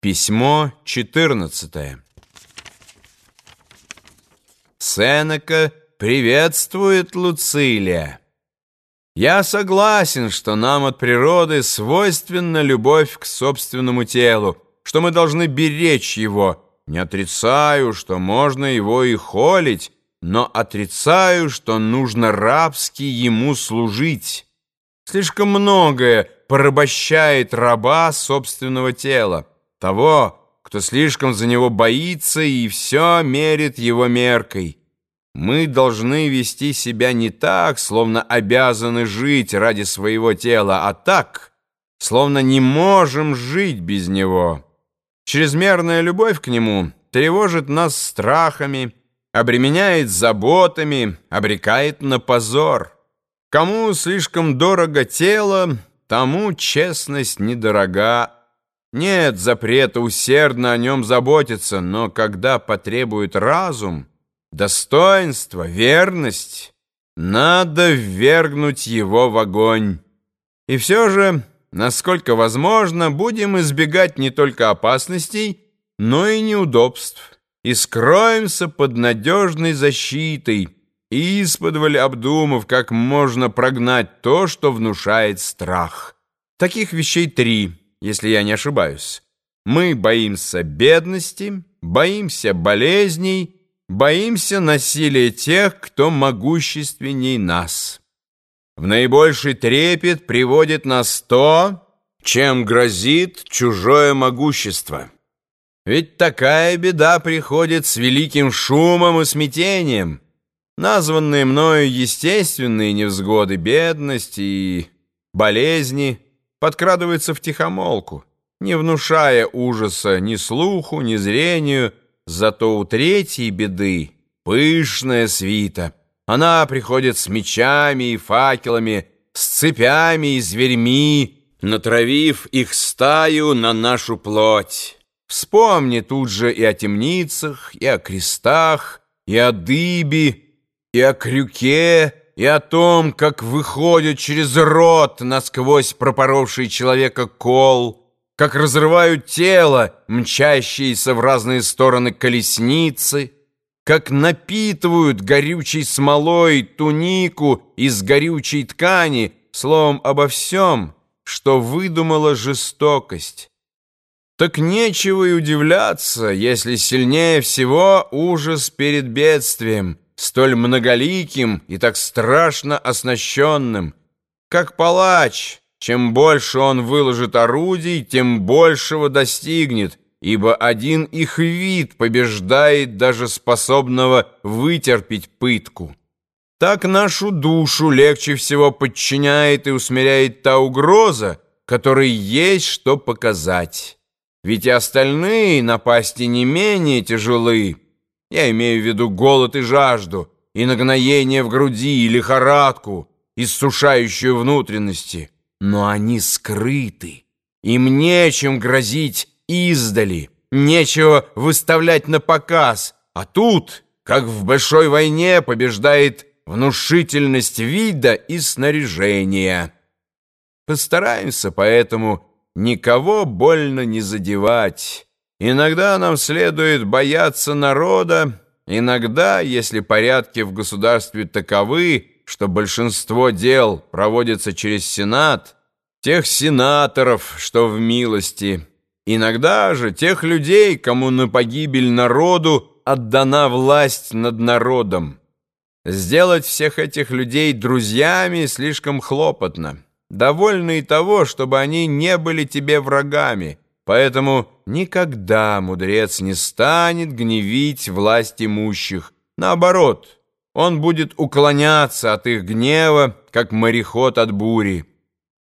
Письмо 14. Сенека приветствует Луцилия. Я согласен, что нам от природы свойственна любовь к собственному телу, что мы должны беречь его. Не отрицаю, что можно его и холить, но отрицаю, что нужно рабски ему служить. Слишком многое порабощает раба собственного тела того, кто слишком за него боится и все мерит его меркой. Мы должны вести себя не так, словно обязаны жить ради своего тела, а так, словно не можем жить без него. Чрезмерная любовь к нему тревожит нас страхами, обременяет заботами, обрекает на позор. Кому слишком дорого тело, тому честность недорога, нет запрета усердно о нем заботиться, но когда потребует разум, достоинство, верность, надо ввергнуть его в огонь. И все же, насколько возможно, будем избегать не только опасностей, но и неудобств, и скроемся под надежной защитой, исподволь обдумав, как можно прогнать то, что внушает страх. Таких вещей три — если я не ошибаюсь. Мы боимся бедности, боимся болезней, боимся насилия тех, кто могущественней нас. В наибольший трепет приводит нас то, чем грозит чужое могущество. Ведь такая беда приходит с великим шумом и смятением. Названные мною естественные невзгоды, бедность и болезни – подкрадывается в тихомолку, не внушая ужаса ни слуху, ни зрению, зато у третьей беды пышная свита. Она приходит с мечами и факелами, с цепями и зверьми, натравив их стаю на нашу плоть. Вспомни тут же и о темницах, и о крестах, и о дыбе, и о крюке, и о том, как выходит через рот насквозь пропоровший человека кол, как разрывают тело, мчащиеся в разные стороны колесницы, как напитывают горючей смолой тунику из горючей ткани, словом, обо всем, что выдумала жестокость. Так нечего и удивляться, если сильнее всего ужас перед бедствием — столь многоликим и так страшно оснащенным. Как палач, чем больше он выложит орудий, тем большего достигнет, ибо один их вид побеждает даже способного вытерпеть пытку. Так нашу душу легче всего подчиняет и усмиряет та угроза, которой есть что показать. Ведь и остальные напасти не менее тяжелые, я имею в виду голод и жажду, и нагноение в груди, и лихорадку, иссушающую внутренности. Но они скрыты. Им нечем грозить издали, нечего выставлять на показ. А тут, как в большой войне, побеждает внушительность вида и снаряжения. Постараемся поэтому никого больно не задевать, Иногда нам следует бояться народа, иногда, если порядки в государстве таковы, что большинство дел проводится через Сенат, тех сенаторов, что в милости, иногда же тех людей, кому на погибель народу отдана власть над народом. Сделать всех этих людей друзьями слишком хлопотно. Довольно и того, чтобы они не были тебе врагами, Поэтому никогда мудрец не станет гневить власть имущих. Наоборот, он будет уклоняться от их гнева, как мореход от бури.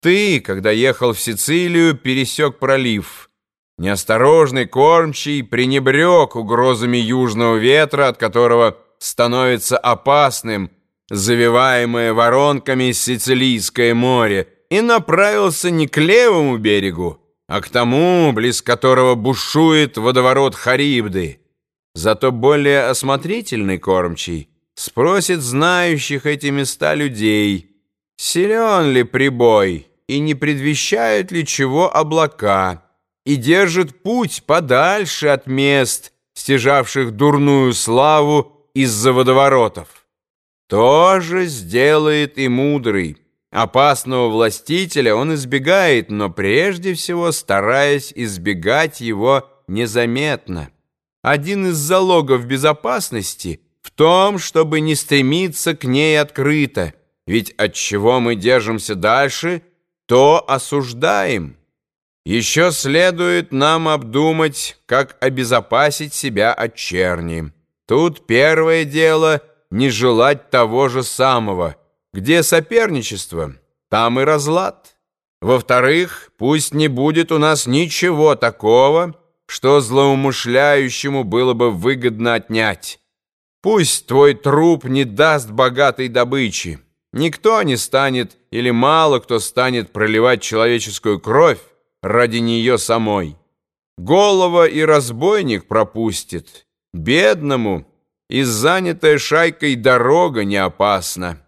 Ты, когда ехал в Сицилию, пересек пролив. Неосторожный кормчий пренебрег угрозами южного ветра, от которого становится опасным завиваемое воронками Сицилийское море, и направился не к левому берегу, а к тому, близ которого бушует водоворот Харибды. Зато более осмотрительный кормчий спросит знающих эти места людей, силен ли прибой и не предвещают ли чего облака, и держит путь подальше от мест, стяжавших дурную славу из-за водоворотов. То же сделает и мудрый. Опасного властителя он избегает, но прежде всего стараясь избегать его незаметно. Один из залогов безопасности в том, чтобы не стремиться к ней открыто, ведь от чего мы держимся дальше, то осуждаем. Еще следует нам обдумать, как обезопасить себя от черни. Тут первое дело — не желать того же самого — где соперничество, там и разлад. Во-вторых, пусть не будет у нас ничего такого, что злоумышляющему было бы выгодно отнять. Пусть твой труп не даст богатой добычи. Никто не станет или мало кто станет проливать человеческую кровь ради нее самой. Голова и разбойник пропустит. Бедному и занятая шайкой дорога не опасна.